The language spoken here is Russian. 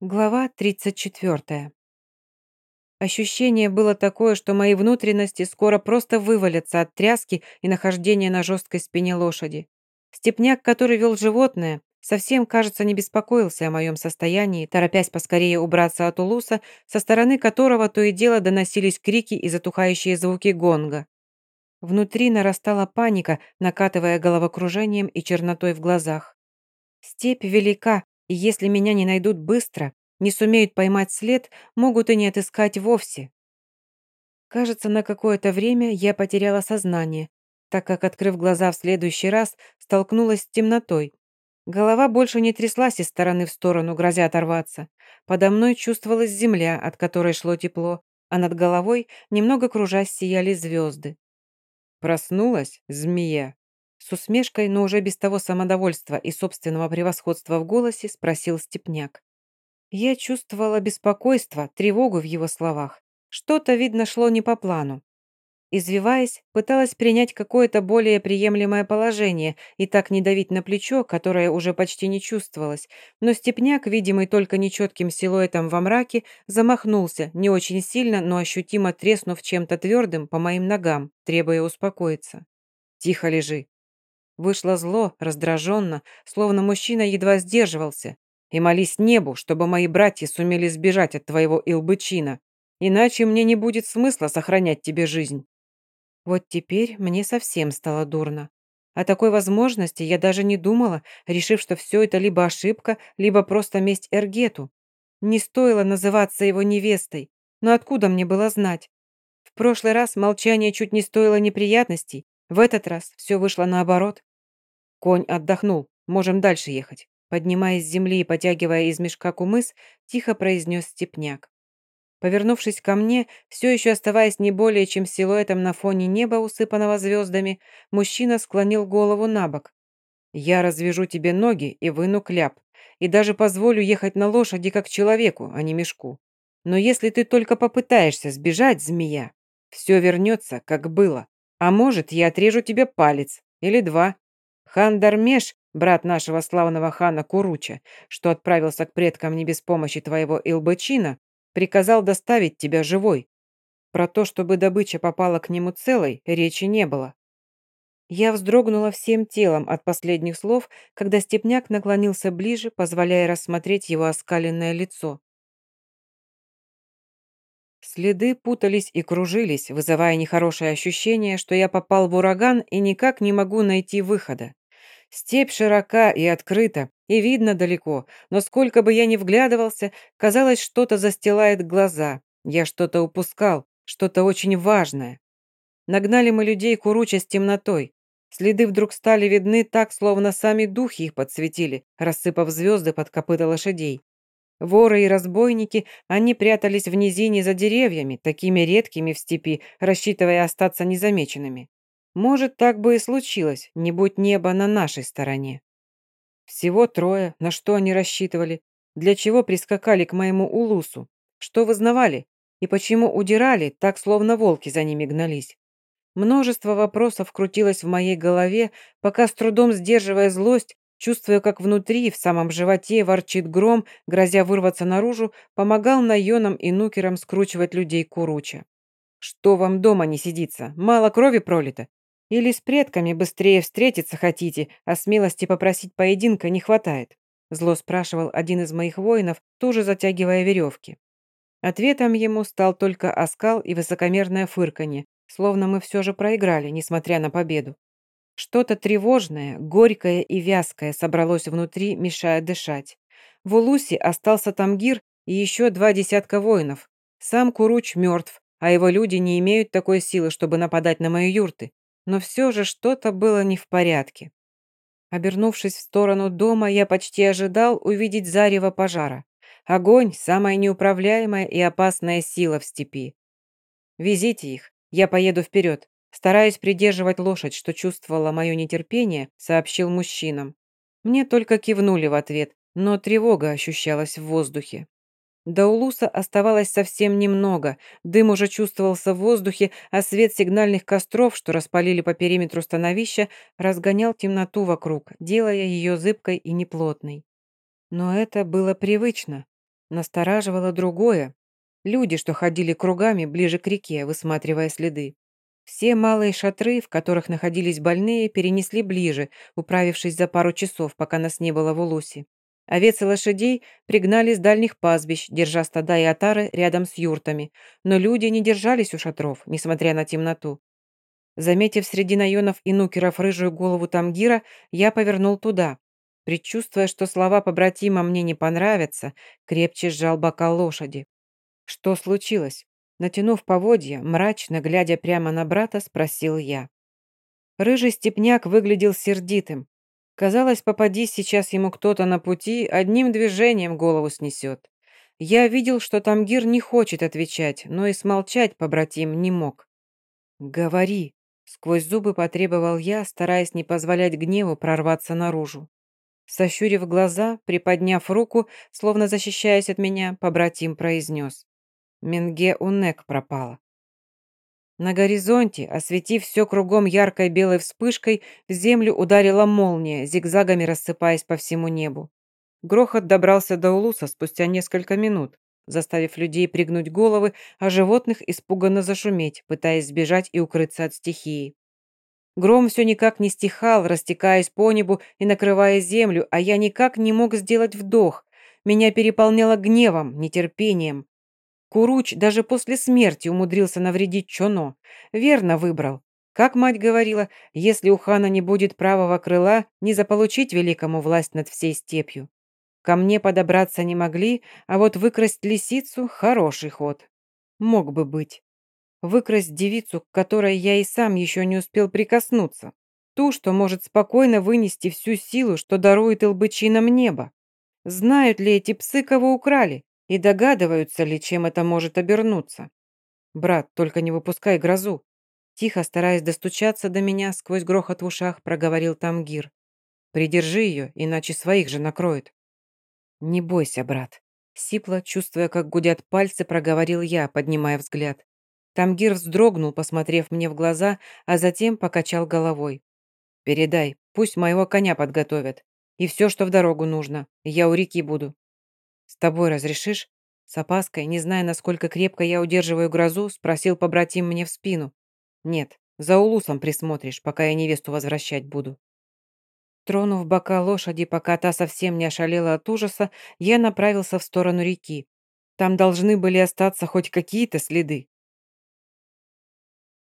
Глава 34. Ощущение было такое, что мои внутренности скоро просто вывалятся от тряски и нахождения на жесткой спине лошади. Степняк, который вел животное, совсем, кажется, не беспокоился о моем состоянии, торопясь поскорее убраться от улуса, со стороны которого то и дело доносились крики и затухающие звуки гонга. Внутри нарастала паника, накатывая головокружением и чернотой в глазах. Степь велика, и если меня не найдут быстро, не сумеют поймать след, могут и не отыскать вовсе. Кажется, на какое-то время я потеряла сознание, так как, открыв глаза в следующий раз, столкнулась с темнотой. Голова больше не тряслась из стороны в сторону, грозя оторваться. Подо мной чувствовалась земля, от которой шло тепло, а над головой, немного кружась, сияли звезды. «Проснулась, змея?» С усмешкой, но уже без того самодовольства и собственного превосходства в голосе спросил Степняк. Я чувствовала беспокойство, тревогу в его словах. Что-то, видно, шло не по плану. Извиваясь, пыталась принять какое-то более приемлемое положение и так не давить на плечо, которое уже почти не чувствовалось, но степняк, видимый только нечетким силуэтом во мраке, замахнулся, не очень сильно, но ощутимо треснув чем-то твердым по моим ногам, требуя успокоиться. «Тихо лежи», Вышло зло, раздраженно, словно мужчина едва сдерживался. И молись небу, чтобы мои братья сумели сбежать от твоего Илбычина. Иначе мне не будет смысла сохранять тебе жизнь. Вот теперь мне совсем стало дурно. О такой возможности я даже не думала, решив, что все это либо ошибка, либо просто месть Эргету. Не стоило называться его невестой, но откуда мне было знать? В прошлый раз молчание чуть не стоило неприятностей, в этот раз все вышло наоборот. Конь отдохнул, можем дальше ехать. Поднимаясь с земли и потягивая из мешка кумыс, тихо произнес степняк. Повернувшись ко мне, все еще оставаясь не более чем силуэтом на фоне неба, усыпанного звездами, мужчина склонил голову на бок. «Я развяжу тебе ноги и выну кляп, и даже позволю ехать на лошади как человеку, а не мешку. Но если ты только попытаешься сбежать, змея, все вернется, как было. А может, я отрежу тебе палец. Или два. Хан Дармеш, брат нашего славного хана Куруча, что отправился к предкам не без помощи твоего Илбычина, приказал доставить тебя живой. Про то, чтобы добыча попала к нему целой, речи не было. Я вздрогнула всем телом от последних слов, когда степняк наклонился ближе, позволяя рассмотреть его оскаленное лицо. Следы путались и кружились, вызывая нехорошее ощущение, что я попал в ураган и никак не могу найти выхода. Степь широка и открыта, и видно далеко, но сколько бы я ни вглядывался, казалось, что-то застилает глаза. Я что-то упускал, что-то очень важное. Нагнали мы людей куруча с темнотой. Следы вдруг стали видны так, словно сами духи их подсветили, рассыпав звезды под копыта лошадей. Воры и разбойники, они прятались в низине за деревьями, такими редкими в степи, рассчитывая остаться незамеченными. Может, так бы и случилось, не будь небо на нашей стороне. Всего трое, на что они рассчитывали, для чего прискакали к моему улусу, что вызнавали и почему удирали, так словно волки за ними гнались. Множество вопросов крутилось в моей голове, пока с трудом сдерживая злость, Чувствуя, как внутри, в самом животе, ворчит гром, грозя вырваться наружу, помогал Найонам и Нукерам скручивать людей куруча. «Что вам дома не сидится? Мало крови пролито? Или с предками быстрее встретиться хотите, а смелости попросить поединка не хватает?» Зло спрашивал один из моих воинов, тоже затягивая веревки. Ответом ему стал только оскал и высокомерное фырканье, словно мы все же проиграли, несмотря на победу. Что-то тревожное, горькое и вязкое собралось внутри, мешая дышать. В Улусе остался Тамгир и еще два десятка воинов. Сам Куруч мертв, а его люди не имеют такой силы, чтобы нападать на мои юрты. Но все же что-то было не в порядке. Обернувшись в сторону дома, я почти ожидал увидеть зарево пожара. Огонь – самая неуправляемая и опасная сила в степи. «Везите их, я поеду вперед», Стараясь придерживать лошадь, что чувствовала мое нетерпение, сообщил мужчинам. Мне только кивнули в ответ, но тревога ощущалась в воздухе. До Улуса оставалось совсем немного, дым уже чувствовался в воздухе, а свет сигнальных костров, что распалили по периметру становища, разгонял темноту вокруг, делая ее зыбкой и неплотной. Но это было привычно. Настораживало другое. Люди, что ходили кругами ближе к реке, высматривая следы. Все малые шатры, в которых находились больные, перенесли ближе, управившись за пару часов, пока нас не было в Улусе. Овец и лошадей пригнали с дальних пастбищ, держа стада и отары рядом с юртами, но люди не держались у шатров, несмотря на темноту. Заметив среди наенов и нукеров рыжую голову Тамгира, я повернул туда. Предчувствуя, что слова побратима мне не понравятся, крепче сжал бока лошади. Что случилось? Натянув поводья, мрачно глядя прямо на брата, спросил я. Рыжий степняк выглядел сердитым. Казалось, попадись сейчас ему кто-то на пути, одним движением голову снесет. Я видел, что Тамгир не хочет отвечать, но и смолчать побратим не мог. «Говори», — сквозь зубы потребовал я, стараясь не позволять гневу прорваться наружу. Сощурив глаза, приподняв руку, словно защищаясь от меня, побратим произнес. Менге Унек пропала. На горизонте, осветив все кругом яркой белой вспышкой, в землю ударила молния, зигзагами рассыпаясь по всему небу. Грохот добрался до Улуса спустя несколько минут, заставив людей пригнуть головы, а животных испуганно зашуметь, пытаясь сбежать и укрыться от стихии. Гром все никак не стихал, растекаясь по небу и накрывая землю, а я никак не мог сделать вдох. Меня переполняло гневом, нетерпением. Куруч даже после смерти умудрился навредить Чоно. Верно выбрал. Как мать говорила, если у хана не будет правого крыла, не заполучить великому власть над всей степью. Ко мне подобраться не могли, а вот выкрасть лисицу – хороший ход. Мог бы быть. Выкрасть девицу, к которой я и сам еще не успел прикоснуться. Ту, что может спокойно вынести всю силу, что дарует илбычинам небо. Знают ли эти псы, кого украли? И догадываются ли, чем это может обернуться? Брат, только не выпускай грозу. Тихо, стараясь достучаться до меня, сквозь грохот в ушах, проговорил Тамгир. Придержи ее, иначе своих же накроет. Не бойся, брат. Сипло, чувствуя, как гудят пальцы, проговорил я, поднимая взгляд. Тамгир вздрогнул, посмотрев мне в глаза, а затем покачал головой. «Передай, пусть моего коня подготовят. И все, что в дорогу нужно. Я у реки буду. «С тобой разрешишь?» С опаской, не зная, насколько крепко я удерживаю грозу, спросил побратим мне в спину. «Нет, за улусом присмотришь, пока я невесту возвращать буду». Тронув бока лошади, пока та совсем не ошалела от ужаса, я направился в сторону реки. Там должны были остаться хоть какие-то следы.